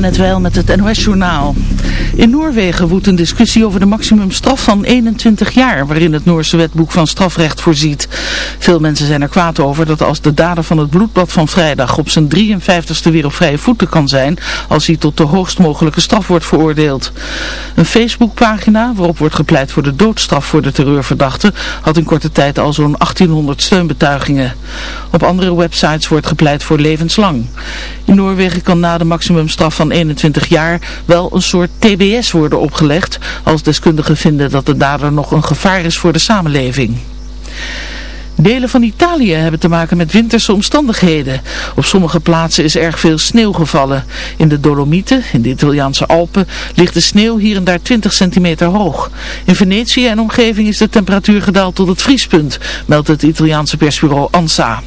net wel met het NOS-journaal. In Noorwegen woedt een discussie over de maximumstraf van 21 jaar, waarin het Noorse wetboek van strafrecht voorziet. Veel mensen zijn er kwaad over dat als de dader van het bloedbad van vrijdag op zijn 53ste weer op vrije voeten kan zijn, als hij tot de hoogst mogelijke straf wordt veroordeeld. Een Facebookpagina, waarop wordt gepleit voor de doodstraf voor de terreurverdachte, had in korte tijd al zo'n 1800 steunbetuigingen. Op andere websites wordt gepleit voor levenslang. In Noorwegen kan na de maximumstraf van 21 jaar wel een soort TBS worden opgelegd als deskundigen vinden dat de dader nog een gevaar is voor de samenleving. Delen van Italië hebben te maken met winterse omstandigheden. Op sommige plaatsen is erg veel sneeuw gevallen. In de Dolomieten, in de Italiaanse Alpen, ligt de sneeuw hier en daar 20 centimeter hoog. In Venetië en omgeving is de temperatuur gedaald tot het vriespunt, meldt het Italiaanse persbureau ANSA.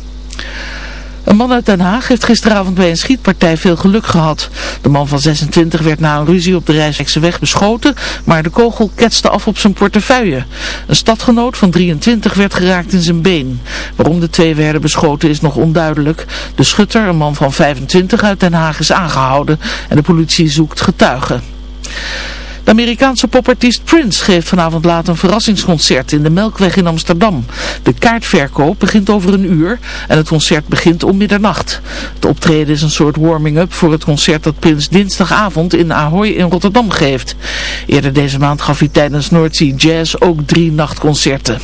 Een man uit Den Haag heeft gisteravond bij een schietpartij veel geluk gehad. De man van 26 werd na een ruzie op de Rijswijkse weg beschoten, maar de kogel ketste af op zijn portefeuille. Een stadgenoot van 23 werd geraakt in zijn been. Waarom de twee werden beschoten is nog onduidelijk. De schutter, een man van 25 uit Den Haag, is aangehouden en de politie zoekt getuigen. De Amerikaanse popartiest Prince geeft vanavond laat een verrassingsconcert in de Melkweg in Amsterdam. De kaartverkoop begint over een uur en het concert begint om middernacht. Het optreden is een soort warming-up voor het concert dat Prince dinsdagavond in Ahoy in Rotterdam geeft. Eerder deze maand gaf hij tijdens Noordzee Jazz ook drie nachtconcerten.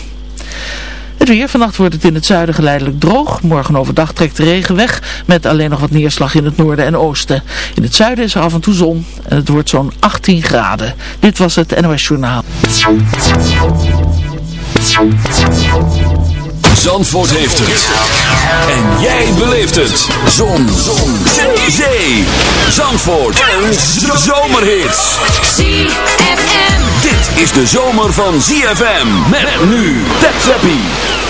Het weer, vannacht wordt het in het zuiden geleidelijk droog. Morgen overdag trekt de regen weg met alleen nog wat neerslag in het noorden en oosten. In het zuiden is er af en toe zon en het wordt zo'n 18 graden. Dit was het NOS Journaal. Zandvoort heeft het. En jij beleeft het. Zon. Zon. Zee. Zandvoort. En zomerhits. ZFM. Dit is de zomer van ZFM. Met nu. Tap Zappie.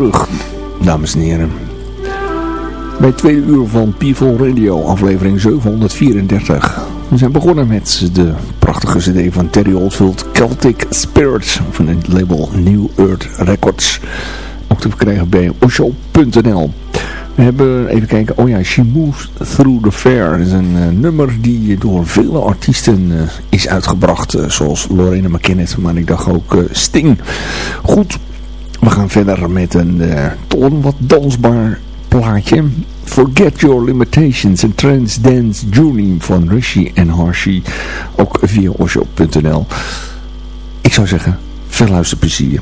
Terug, dames en heren. Bij twee uur van People Radio, aflevering 734. We zijn begonnen met de prachtige cd van Terry Oldfield, Celtic Spirits, van het label New Earth Records. Ook te verkrijgen bij osho.nl. We hebben, even kijken, oh ja, She Moves Through the Fair. Dat is een uh, nummer die door vele artiesten uh, is uitgebracht, uh, zoals Lorena McKinnon, maar ik dacht ook Sting. Goed, we gaan verder met een toch wat dansbaar plaatje. Forget Your Limitations, een trance dance journey van Rishi en Harshi, ook via osho.nl. Ik zou zeggen, veel luisterplezier.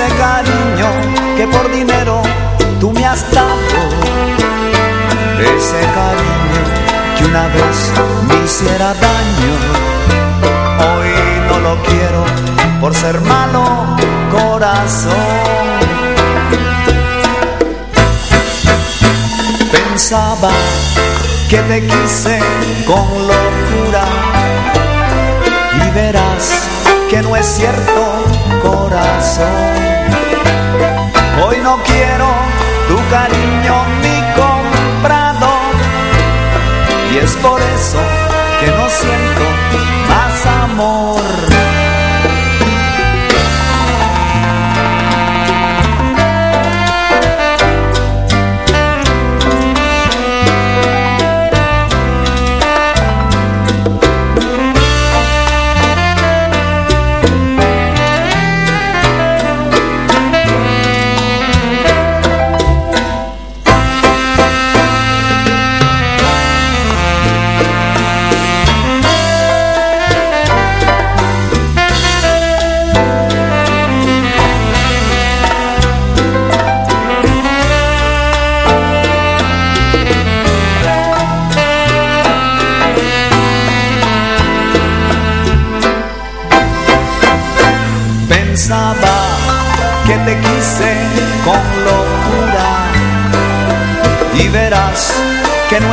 Ese cariño que por dinero tú me has dado, ese cariño que una vez me hiciera daño, hoy no lo quiero por ser malo corazón. Pensaba que te quise con locura y verás que no es cierto corazón. Hoy no quiero tu cariño ni comprado. Y es por eso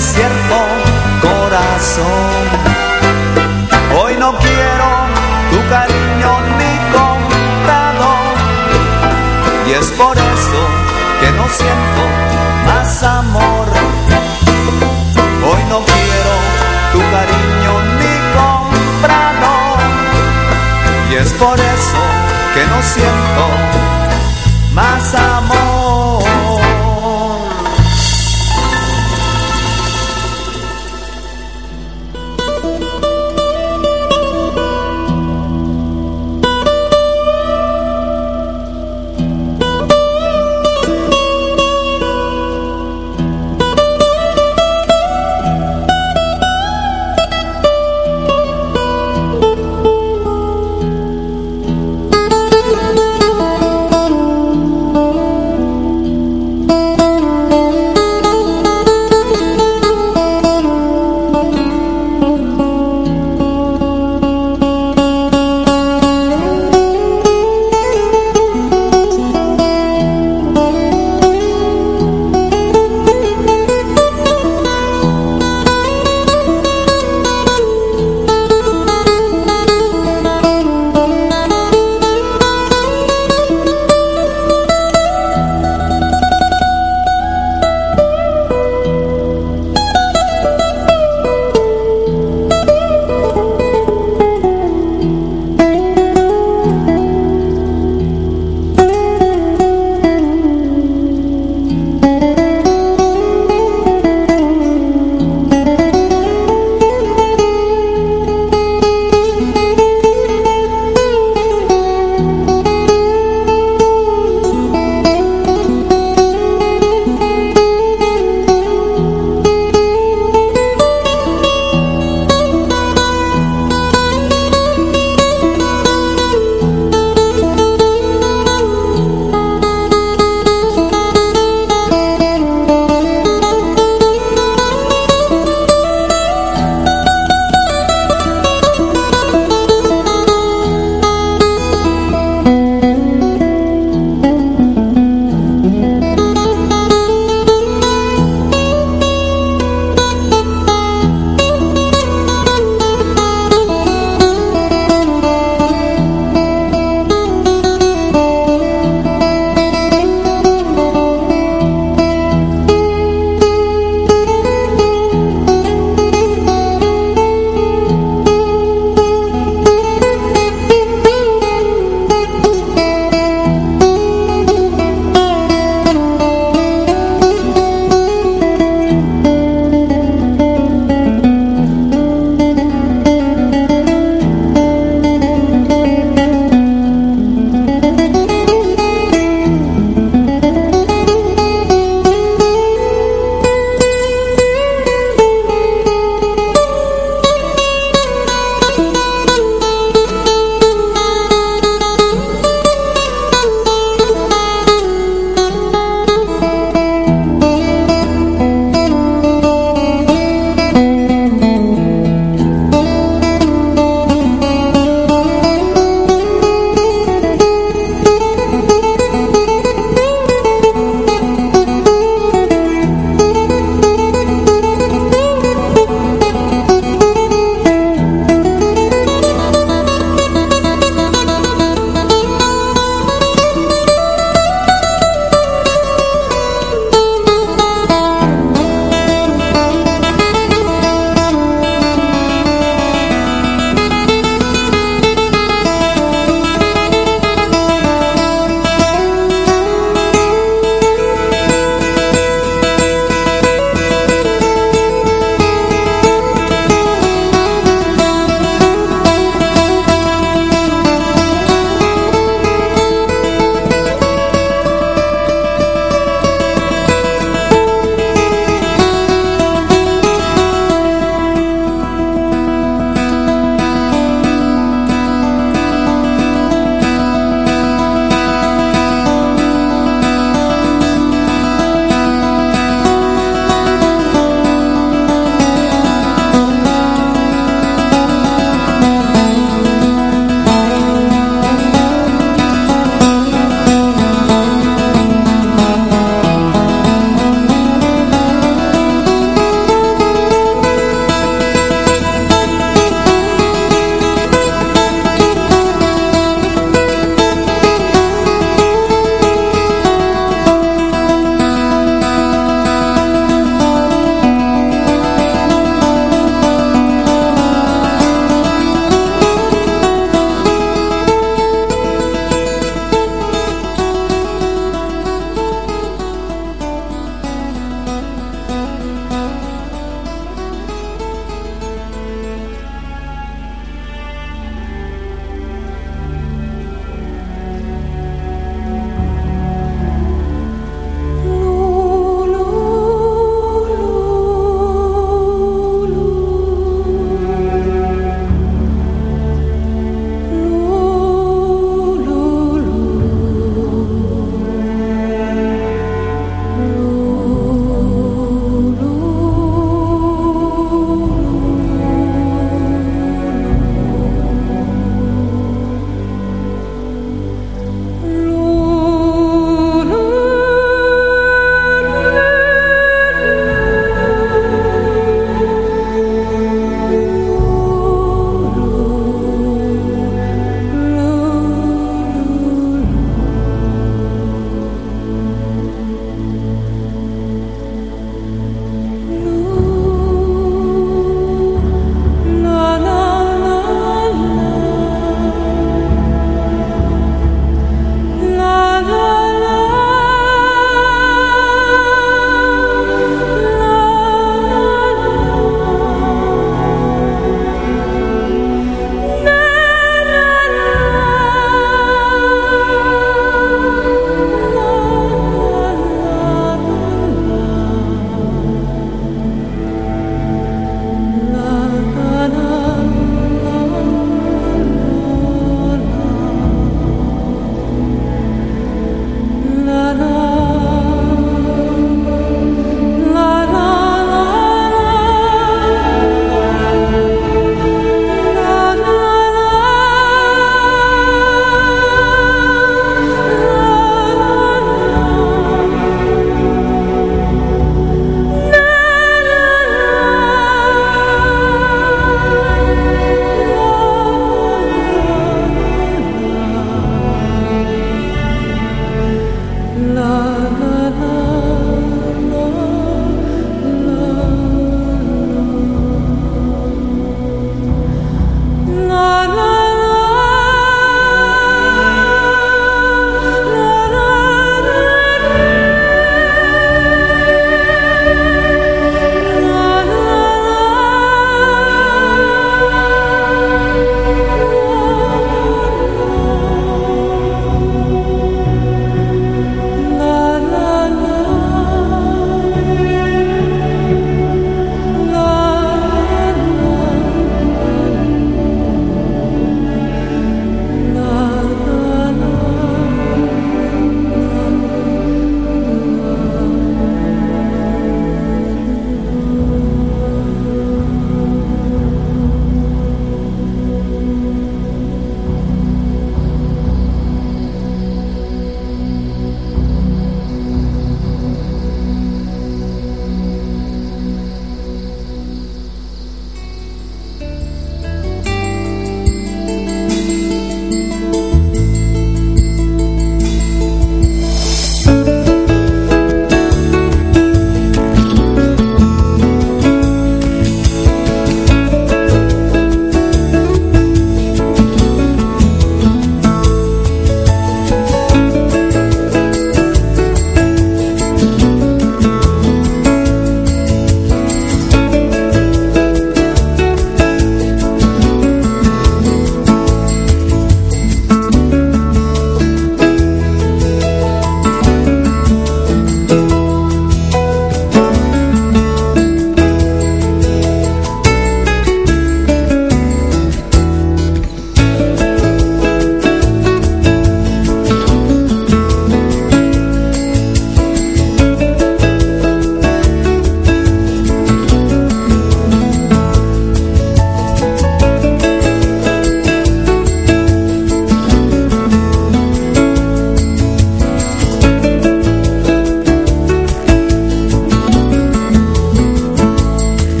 cierto, corazón. Hoy no quiero tu cariño ni comprado, y es por eso que no siento más amor. Hoy no quiero tu cariño ni comprado, y es por eso que no siento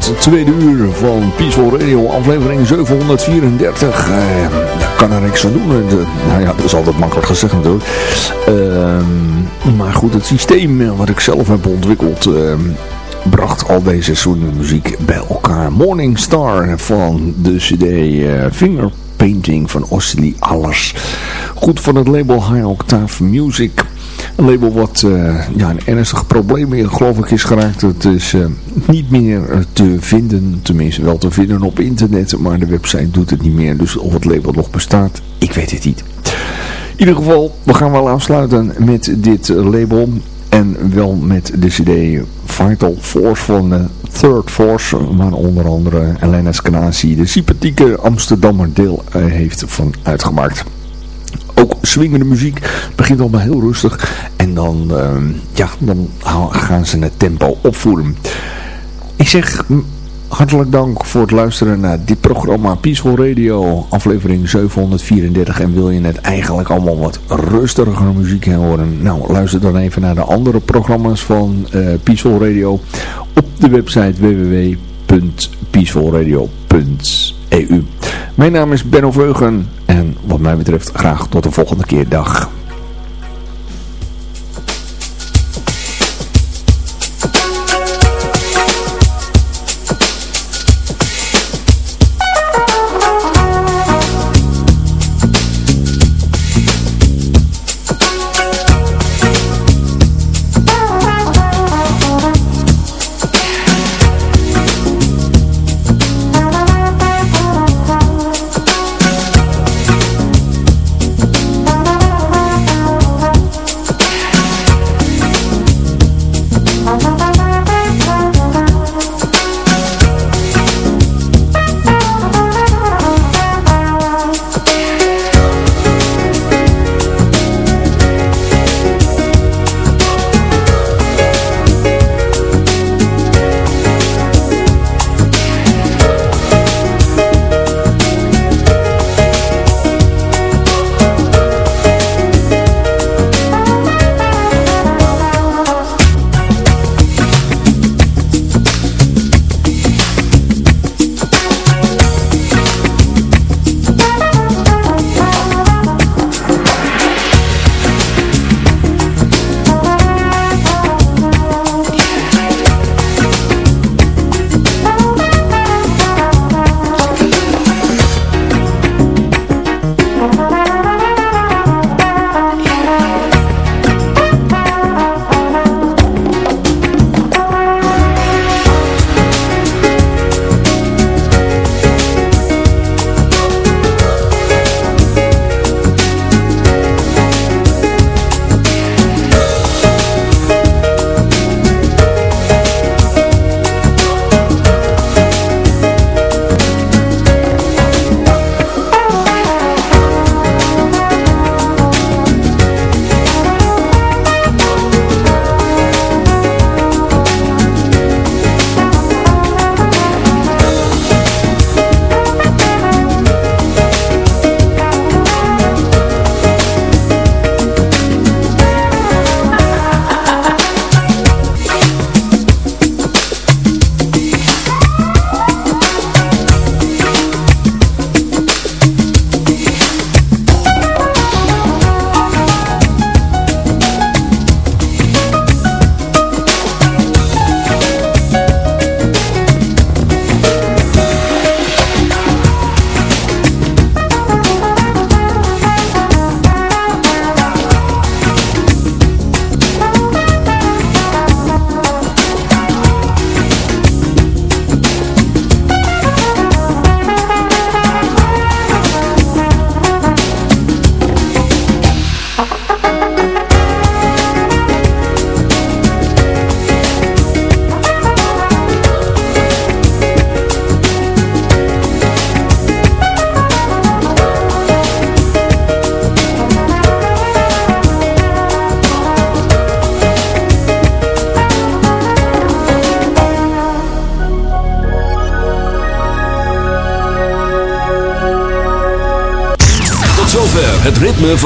swingend tweede uur van Peaceful Radio, aflevering 734. Uh, daar kan er niks aan doen. nou ja, dat is altijd makkelijk gezegd natuurlijk. Uh, maar goed, het systeem wat ik zelf heb ontwikkeld... Ehm, bracht al deze soort muziek bij elkaar. Morning Star van de cd uh, Fingerpainting van Osley Allers. Goed van het label High Octave Music. Label wat uh, ja, een ernstige probleem geloof ik is geraakt. Het is uh, niet meer te vinden, tenminste wel te vinden op internet, maar de website doet het niet meer. Dus of het label nog bestaat, ik weet het niet. In ieder geval, we gaan wel afsluiten met dit label. En wel met de cd Vital Force van de Third Force, waar onder andere Elena Scanasi, de sympathieke Amsterdammer deel heeft van uitgemaakt ook swingende muziek. Het begint allemaal heel rustig. En dan, uh, ja, dan gaan ze het tempo opvoeren. Ik zeg hartelijk dank voor het luisteren naar dit programma Peaceful Radio, aflevering 734. En wil je net eigenlijk allemaal wat rustiger muziek horen? Nou, luister dan even naar de andere programma's van uh, Peaceful Radio op de website www.peacefulradio.eu. Mijn naam is Benno Veugen en wat mij betreft graag tot de volgende keer. Dag.